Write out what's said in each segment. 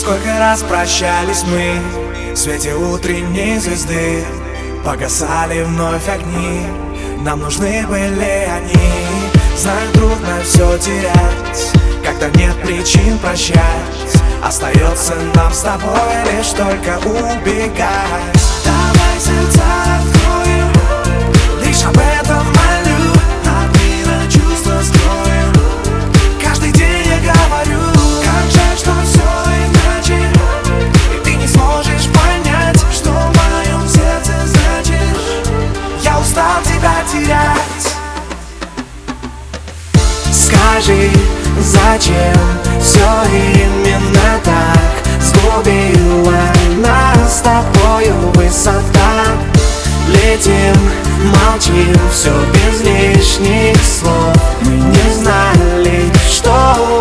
Сколько раз прощались мы В свете утренней звезды Погасали вновь огни. Нам нужны были они. Знаю, трудно все терять Когда нет причин прощать. Остается нам с тобой лишь только убегать. Давай сердца тебя терять Скажи, зачем все именно так? Сгубила нас с тобою высота. Летим, молчим, все без лишних слов. Мы не знали, что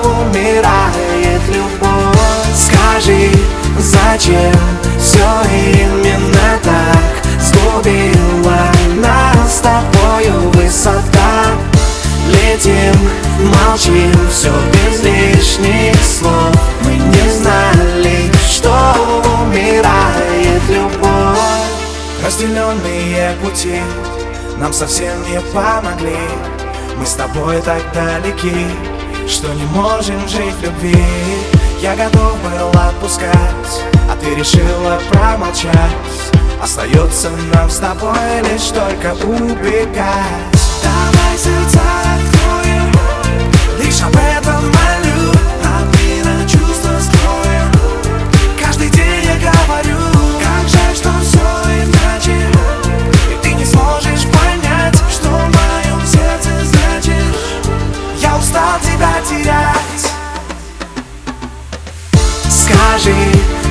умирает любовь. Скажи, зачем все именно так? Сгубила тобою высота. Летим, молчим, все без лишних слов. Мы не знали, что умирает любовь. Разделенные пути нам совсем не помогли. Мы с тобой так далеки, что не можем жить в любви. Я готов был отпускать, а ты решила промолчать Остается нам с тобой лишь только убегать. Давай сердца откроем Лишь об этом молю От мира чувства скроем Каждый день я говорю Как жаль, что все иначе. И ты не сможешь понять Что в моем сердце значишь Я устал тебя терять. Скажи,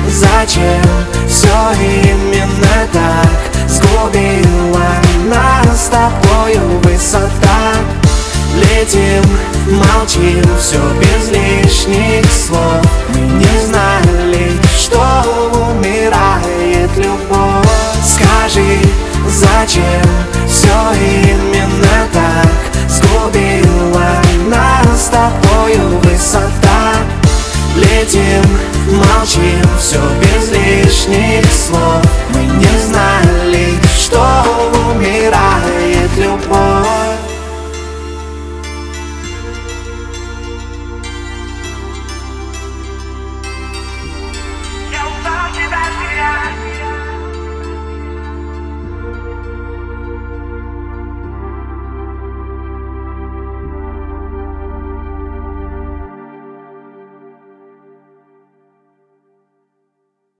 зачем все именно так? Сгубила нас с тобою высота. Летим, молчим, все без лишних слов. Мы не знали, что умирает любовь. Скажи, зачем все именно так? Сгубила нас с тобою высота. Летим, молчим, все без лишних слов